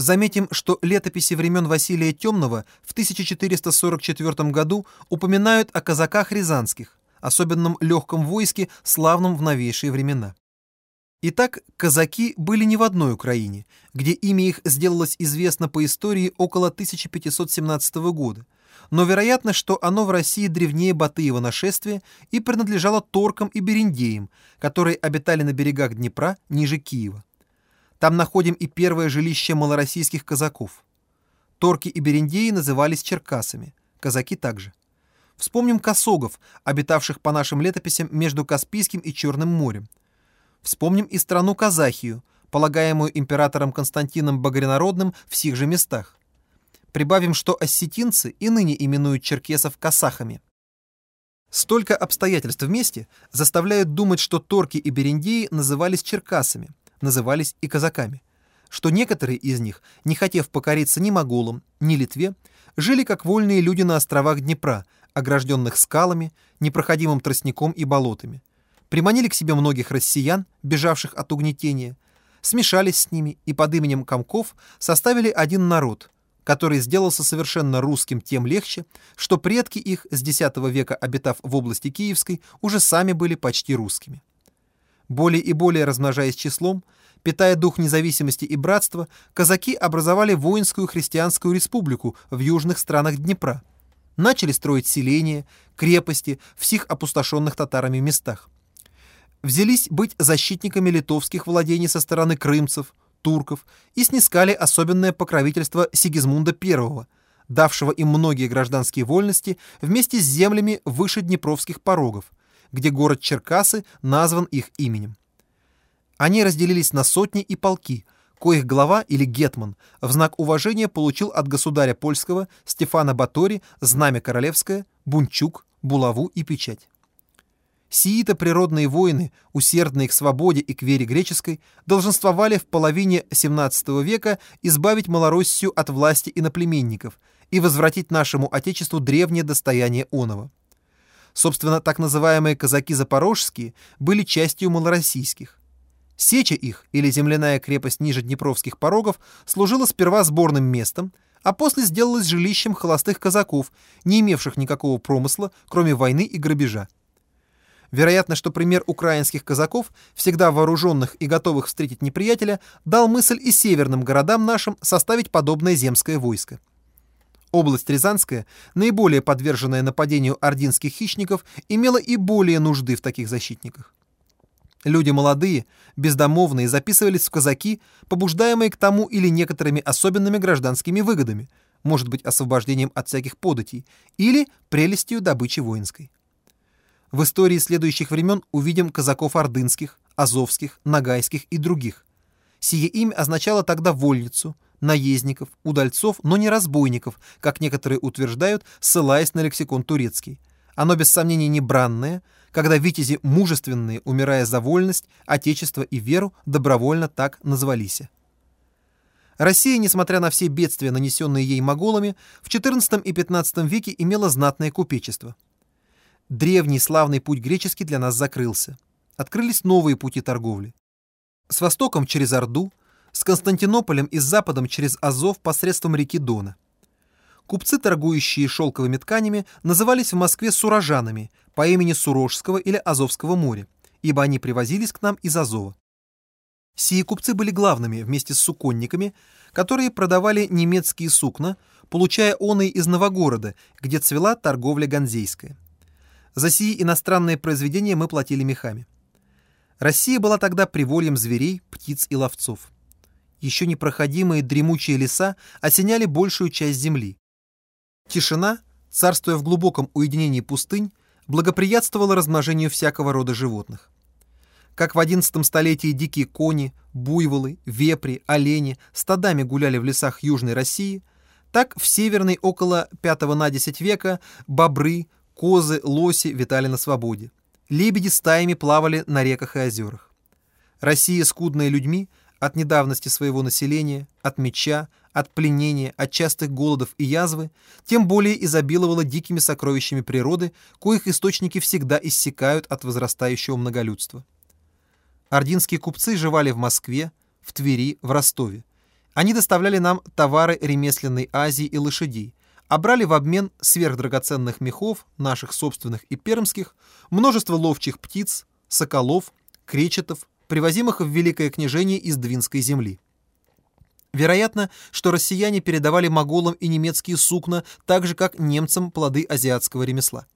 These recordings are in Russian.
Заметим, что летописи времен Василия Темного в 1444 году упоминают о казаках рязанских, особенном легком войске, славном в новейшие времена. Итак, казаки были не в одной Украине, где имя их сделалось известно по истории около 1517 года, но вероятно, что оно в России древнее Батыева нашествия и принадлежало торкам и бериндеям, которые обитали на берегах Днепра ниже Киева. Там находим и первое жилище малороссийских казаков. Торки и бериндеи назывались черкасами, казаки также. Вспомним косогов, обитавших по нашим летописям между Каспийским и Черным морем. Вспомним и страну Казахию, полагаемую императором Константином Багрянародным в сих же местах. Прибавим, что осетинцы и ныне именуют черкесов касахами. Столько обстоятельств вместе заставляют думать, что торки и бериндеи назывались черкасами, назывались и казаками, что некоторые из них, не хотев покориться ни моголам, ни Литве, жили как вольные люди на островах Днепра, огражденных скалами, непроходимым тростником и болотами, приманили к себе многих россиян, бежавших от угнетения, смешались с ними и под именем комков составили один народ, который сделался совершенно русским тем легче, что предки их с X века, обитав в области Киевской, уже сами были почти русскими. Более и более размножаясь числом, питая дух независимости и братства, казаки образовали воинскую христианскую республику в южных странах Днепра. Начали строить селения, крепости в всех опустошенных татарами местах. Взялись быть защитниками литовских владений со стороны крымцев, турков и снискали особенное покровительство Сигизмунда I, давшего им многие гражданские вольности вместе с землями выше Днепровских порогов – где город Черкасы назван их именем. Они разделились на сотни и полки, коих глава или гетман в знак уважения получил от государя польского Стефана Батори знамя королевское, бунчук, булаву и печать. Сии-то природные воины, усердные к свободе и к вере греческой, долженствовали в половине XVII века избавить Малороссию от власти иноплеменников и возвратить нашему Отечеству древнее достояние оного. Собственно, так называемые казаки запорожские были частью малороссийских. Сеча их, или земляная крепость ниже Днепровских порогов, служила сперва сборным местом, а после сделалась жилищем холостых казаков, не имевших никакого промысла, кроме войны и грабежа. Вероятно, что пример украинских казаков, всегда вооруженных и готовых встретить неприятеля, дал мысль и северным городам нашим составить подобное земское войско. Область Рязанская, наиболее подверженная нападению ординских хищников, имела и более нужды в таких защитниках. Люди молодые, бездомовные записывались в казаки, побуждаемые к тому или некоторыми особенными гражданскими выгодами, может быть, освобождением от всяких податей, или прелестью добычи воинской. В истории следующих времен увидим казаков ордынских, азовских, нагайских и других. Сие имя означало тогда вольницу – наездников, удальцов, но не разбойников, как некоторые утверждают, ссылаясь на лексикон турецкий. Оно без сомнения не бранное, когда витязи мужественные, умирая за вольность, отечество и веру, добровольно так назвались. Россия, несмотря на все бедствия, нанесенные ей моголами, в XIV и XV веке имела знатное купечество. Древний славный путь греческий для нас закрылся. Открылись новые пути торговли. С востоком через Орду, с Константинополем и с Западом через Азов посредством реки Дона. Купцы, торгующие шелковыми тканями, назывались в Москве сурожанами по имени Сурожского или Азовского моря, ибо они привозились к нам из Азова. Сии купцы были главными вместе с суконниками, которые продавали немецкие сукна, получая оны из Новогорода, где цвела торговля ганзейская. За сии иностранные произведения мы платили мехами. Россия была тогда привольем зверей, птиц и ловцов еще непроходимые дремучие леса осеняли большую часть земли. Тишина, царствуя в глубоком уединении пустынь, благоприятствовала размножению всякого рода животных. Как в XI столетии дикие кони, буйволы, вепри, олени стадами гуляли в лесах Южной России, так в северной около V на X века бобры, козы, лоси витали на свободе. Лебеди стаями плавали на реках и озерах. Россия, скудная людьми, от недавности своего населения, от меча, от пленения, от частых голодов и язвы, тем более изобиловала дикими сокровищами природы, коих источники всегда иссякают от возрастающего многолюдства. Ординские купцы жевали в Москве, в Твери, в Ростове. Они доставляли нам товары ремесленной Азии и лошадей, а брали в обмен сверхдрагоценных мехов, наших собственных и пермских, множество ловчих птиц, соколов, кречетов, привозимых в Великое княжение из Двинской земли. Вероятно, что россияне передавали моголам и немецкие сукна, так же, как немцам плоды азиатского ремесла.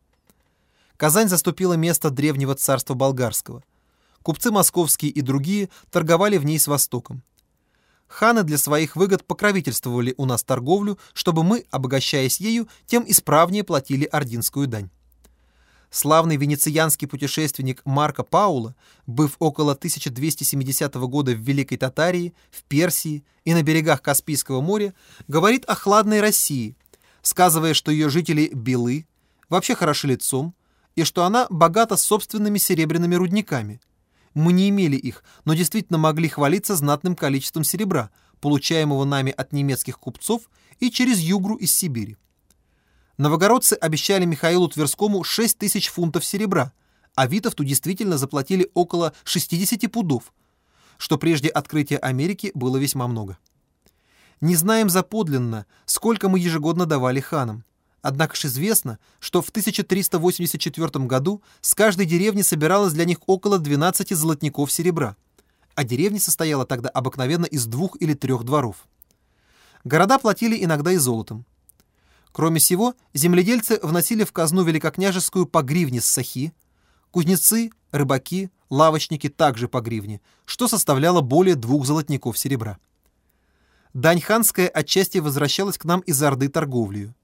Казань заступила место древнего царства болгарского. Купцы московские и другие торговали в ней с Востоком. Ханы для своих выгод покровительствовали у нас торговлю, чтобы мы, обогащаясь ею, тем исправнее платили ординскую дань. Славный венецианский путешественник Марко Пауло, быв около 1270 года в Великой Татарии, в Персии и на берегах Каспийского моря, говорит о хладной России, сказывая, что ее жители белы, вообще хороши лицом, и что она богата собственными серебряными рудниками – мы не имели их, но действительно могли хвалиться знатным количеством серебра, получаемого нами от немецких купцов и через Югру из Сибири. Новогородцы обещали Михаилу Тверскому 6 тысяч фунтов серебра, а Витовту действительно заплатили около 60 пудов, что прежде открытия Америки было весьма много. Не знаем заподлинно, сколько мы ежегодно давали ханам. Однако ж известно, что в 1384 году с каждой деревни собиралось для них около 12 золотников серебра, а деревня состояла тогда обыкновенно из двух или трех дворов. Города платили иногда и золотом. Кроме сего, земледельцы вносили в казну великокняжескую по гривне с сахи, кузнецы, рыбаки, лавочники также по гривне, что составляло более двух золотников серебра. Дань ханская отчасти возвращалась к нам из Орды торговлею.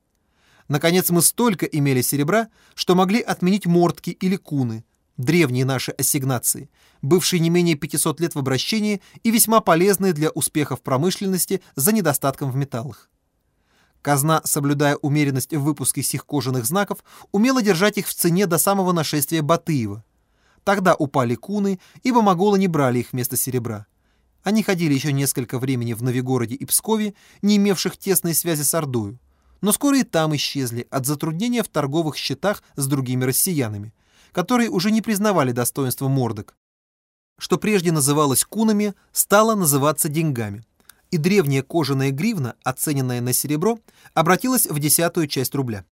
Наконец, мы столько имели серебра, что могли отменить мортки или куны, древние наши ассигнации, бывшие не менее 500 лет в обращении и весьма полезные для успехов промышленности за недостатком в металлах. Казна, соблюдая умеренность в выпуске сих кожаных знаков, умела держать их в цене до самого нашествия Батыева. Тогда упали куны, ибо моголы не брали их вместо серебра. Они ходили еще несколько времени в Новигороде и Пскове, не имевших тесной связи с Ордою но скоро и там исчезли от затруднения в торговых счетах с другими россиянами, которые уже не признавали достоинства мордок. Что прежде называлось кунами, стало называться деньгами, и древняя кожаная гривна, оцененная на серебро, обратилась в десятую часть рубля.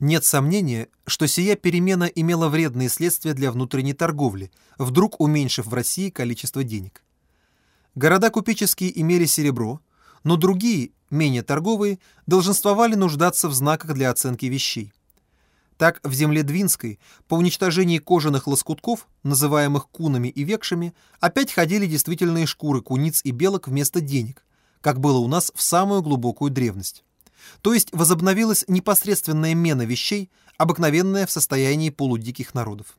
Нет сомнения, что сия перемена имела вредные следствия для внутренней торговли, вдруг уменьшив в России количество денег. Города купеческие имели серебро, но другие, менее торговые, долженствовали нуждаться в знаках для оценки вещей. Так, в земле Двинской по уничтожении кожаных лоскутков, называемых кунами и векшами, опять ходили действительные шкуры куниц и белок вместо денег, как было у нас в самую глубокую древность. То есть возобновилась непосредственная мена вещей, обыкновенная в состоянии полудиких народов.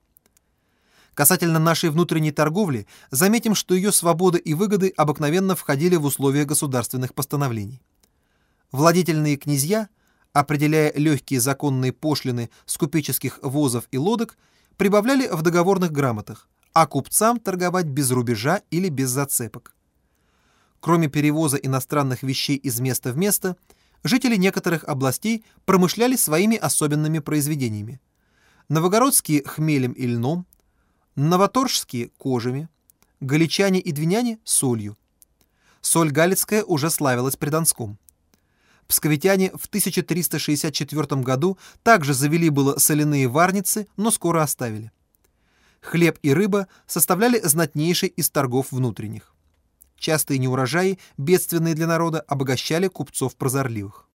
Касательно нашей внутренней торговли, заметим, что ее свобода и выгоды обыкновенно входили в условия государственных постановлений. Владетельные князья, определяя легкие законные пошлины с купеческих возов и лодок, прибавляли в договорных грамотах, а купцам торговать без рубежа или без зацепок. Кроме перевоза иностранных вещей из места в место, жители некоторых областей промышляли своими особенными произведениями. Новогородские – хмелем и льном, новоторжские – кожами, галичане и двиняне – солью. Соль галицкая уже славилась при Донском. Псковитяне в 1364 году также завели было соляные варницы, но скоро оставили. Хлеб и рыба составляли знатнейший из торгов внутренних. Частые неурожаи, бедственные для народа, обогащали купцов прозорливых.